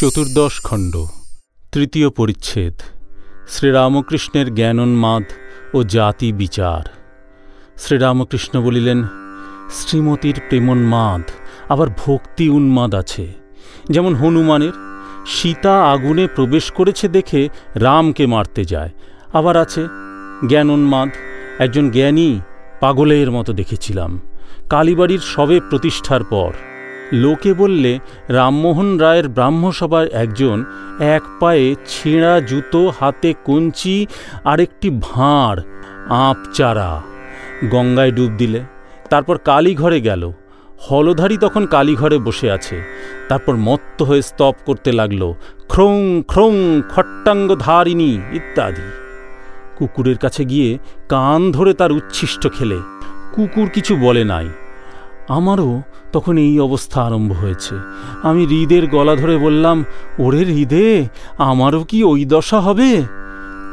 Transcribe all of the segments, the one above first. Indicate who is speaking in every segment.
Speaker 1: চতুর্দশ খণ্ড, তৃতীয় পরিচ্ছেদ, শ্রীরামকৃষ্ণের জ্ঞানোন্মাদ ও জাতি বিচার। শ্রীরামকৃষ্ণ বলিলেন, শ্রীমতীর প্রেমোন্মাদ, আবার ভক্তি উন্মাদ আছে। যেমন হনুমানের, সীতা আগুনে প্রবেশ করেছে দেখে রামকে মারতে যায়। আবার আছে জ্ঞানোন্মাদ, একজন জ্ঞানী পাগলের মতো দেখেছিলাম। কালীবাড়ির সবে প্রতিষ্ঠার পর লোকে বললে, রামমোহন রায়ের ব্রাহ্মসভার একজন এক পায়ে ছেঁড়া জুতো, হাতে কঞ্চি, আরেকটি ভাঁড়, আঁপ চারা। গঙ্গায় ডুব দিলে। তারপর কালীঘরে গেল। হলধারী তখন কালীঘরে বসে আছে। তারপর মত্ত হয়ে স্তব করতে লাগল। খ্রৌং খ্রৌং খট্টাঙ্গ ধারিণী ইত্যাদি। কুকুরের কাছে গিয়ে কান ধরে তার উচ্ছিষ্ট খেলে। কুকুর কিছু বলে নাই। আমারও তখন এই অবস্থা আরম্ভ হয়েছে। আমি হৃদের গলা ধরে বললাম, ওরে হৃদে, আমারও কি ওই দশা হবে?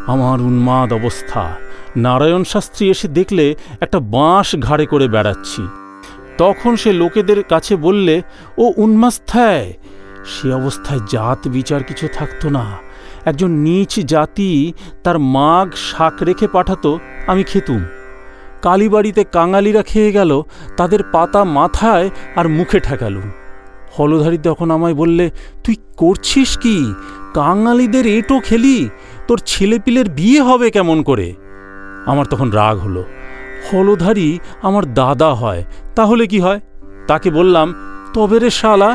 Speaker 1: আমার উন্মাদ অবস্থা। নারায়ণ শাস্ত্রী এসে দেখলে একটা বাঁশ ঘাড়ে করে বেড়াচ্ছি। তখন সে লোকেদের কাছে বললে, ও উন্মাস্থায় সে অবস্থায় জাত বিচার কিছু থাকতো না। একজন নিচ জাতি তার মাগ শাক রেখে পাঠাতো, আমি খেতুম। কালীবাড়িতে কাঙালিরা খেয়ে গেল, তাদের পাতা মাথায় আর মুখে ঠেকালুম হলধারী তখন আমায় বললে, তুই করছিস কি? কাঙালিদের এটো খেলি? তোর ছেলেপিলের বিয়ে হবে কেমন করে? আমার তখন রাগ হলো। হলধারী আমার দাদা হয়, তাহলে কি হয়? তাকে বললাম, তবে রে শালা,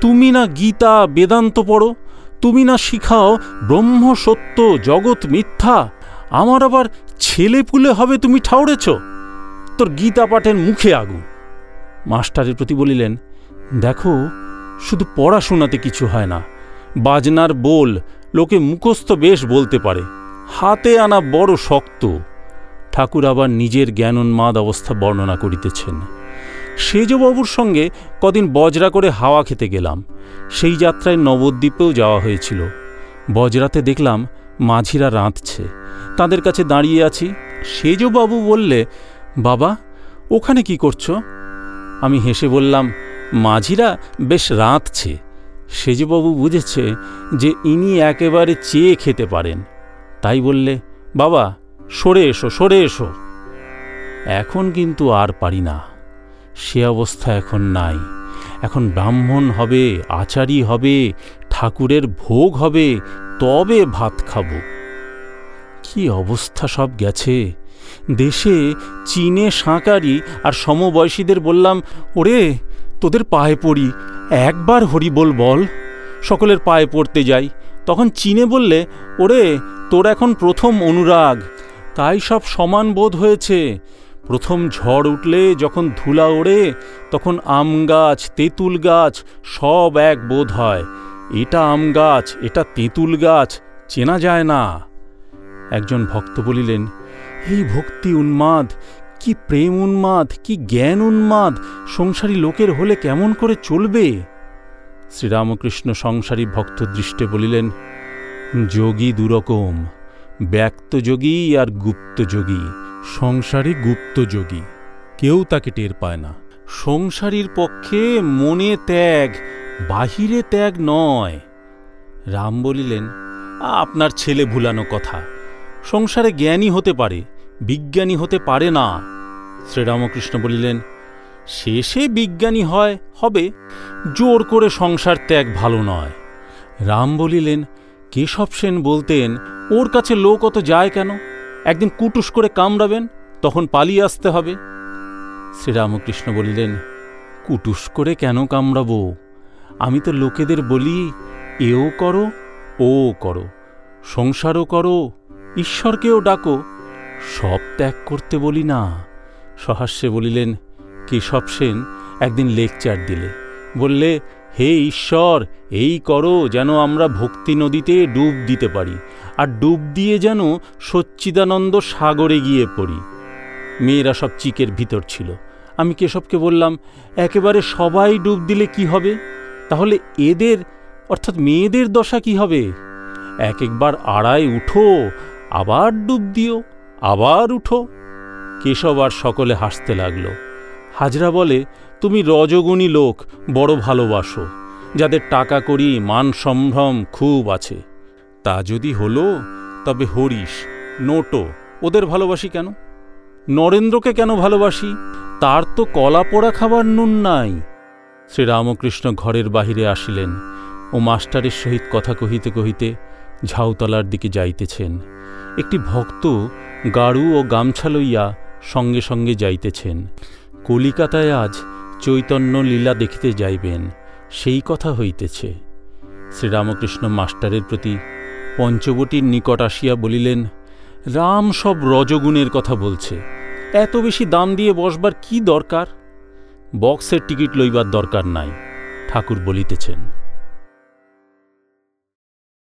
Speaker 1: তুমি না গীতা বেদান্ত পড়ো, তুমি না শিখাও ব্রহ্ম সত্য জগৎ মিথ্যা, আমার আবার ছেলে পুলে হবে তুমি ঠাউরেছ তোর গীতা পাঠের মুখে আগুন। মাস্টারের প্রতি বলিলেন, দেখো, শুধু পড়াশোনাতে কিছু হয় না, বাজনার বোল লোকে মুখস্থ বেশ বলতে পারে, হাতে আনা বড় শক্ত। ঠাকুর আবার নিজের জ্ঞানোন্মাদ অবস্থা বর্ণনা করিতেছেন। সেজবাবুর সঙ্গে কদিন বজরা করে হাওয়া খেতে গেলাম। সেই যাত্রায় নবদ্বীপেও যাওয়া হয়েছিল। বজরাতে দেখলাম মাঝিরা রাঁধছে। তাদের কাছে দাঁড়িয়ে আছি। সেজবাবু বললে বাবা, ওখানে কি করছ? আমি হেসে বললাম, মাঝিরা বেশ রাঁধছে। সেজবাবু বুঝেছে যে ইনি একেবারে চেয়ে খেতে পারেন। তাই বললে, বাবা, সরে এসো সরে এসো। এখন কিন্তু আর পারি না। সে অবস্থা এখন নাই। এখন ব্রাহ্মণ হবে, আচারী হবে, ঠাকুরের ভোগ হবে, তবে ভাত খাব। কি অবস্থা সব গেছে? দেশে চীনে সাঁকারি আর সমবয়সীদের বললাম, ওরে, তোদের পায়ে পড়ি, একবার হরি বল বল। সকলের পায়ে পড়তে যাই। তখন চীনে বললে, ওরে, তোর এখন প্রথম অনুরাগ। তাই সব সমান বোধ হয়েছে। প্রথম ঝড় উঠলে যখন ধুলা ওড়ে, তখন আম গাছ, তেঁতুল গাছ, সব এক বোধ হয়। এটা আম গাছ, এটা তেঁতুল গাছ, চেনা যায় না। একজন ভক্ত বলিলেন এই ভক্তি উন্মাদ, কি প্রেম উন্মাদ, কি জ্ঞান উন্মাদ, সংসারী লোকের হলে কেমন করে চলবে? শ্রীরামকৃষ্ণ সংসারী ভক্ত দৃষ্টে বলিলেন, যোগী দুরকম, ব্যক্ত যোগী আর গুপ্ত যোগী, সংসারী গুপ্ত যোগী, কেউ তাকে টের পায় না। সংসারীর পক্ষে মনে ত্যাগ, বাহিরে ত্যাগ নয়। রাম বলিলেন, আপনার ছেলে ভুলানো কথা সংসারে জ্ঞানী হতে পারে, বিজ্ঞানী হতে পারে না। শ্রীরামকৃষ্ণ বলিলেন, শেষে বিজ্ঞানী হয়, হবে। জোর করে সংসার ত্যাগ ভালো নয়। রাম বলিলেন, কেশব সেন বলতেন, ওর কাছে লোক অত যায় কেন? একদিন কুটুস করে কামড়াবেন, তখন পালিয়ে আসতে হবে। শ্রীরামকৃষ্ণ বলিলেন, কুটুস করে কেন কামড়াবো? আমি তো লোকেদের বলি, এও করো, ও করো। সংসারও করো ঈশ্বরকেও ডাকো, সব ত্যাগ করতে বলি না। সহাস্যে বলিলেন কেশব সেন? একদিন লেকচার দিলে। বললে, হে ঈশ্বর, এই করো যেন আমরা ভক্তি নদীতে ডুব দিতে পারি, আর ডুব দিয়ে যেন সচ্চিদানন্দ সাগরে গিয়ে পড়ি। মেয়েরা সব চিকের ভিতর ছিল। আমি কেশবকে বললাম, একেবারে সবাই ডুব দিলে কি হবে? তাহলে এদের, অর্থাৎ মেয়েদের দশা কি হবে? এক একবার আড়াই উঠো আবার ডুব দিও, আবার উঠো। কেশব আর সকলে হাসতে লাগল। হাজরা বলে, তুমি রজগুণী লোক, বড় ভালোবাসো। যাদের টাকা করি, মান সম্ভ্রম খুব আছে। তা যদি হলো, তবে হরিশ, নোটো, ওদের ভালোবাসি কেন? নরেন্দ্রকে কেন ভালোবাসি? তার তো কলা পোড়া খাবার নুন নাই। শ্রীরামকৃষ্ণ ঘরের বাহিরে আসিলেন। ও মাস্টারের সহিত কথা কহিতে কহিতে ঝাউতলার দিকে যাইতেছেন। একটি ভক্ত গাড়ু ও গামছা লইয়া সঙ্গে সঙ্গে যাইতেছেন। কলিকাতায় আজ চৈতন্য লীলা দেখিতে যাইবেন, সেই কথা হইতেছে। শ্রীরামকৃষ্ণ মাস্টারের প্রতি পঞ্চবটির নিকট আসিয়া বলিলেন, রাম সব রজগুণের কথা বলছে, এত বেশি দাম দিয়ে বসবার কি দরকার? বক্সের টিকিট লইবার দরকার নাই, ঠাকুর বলিতেছেন।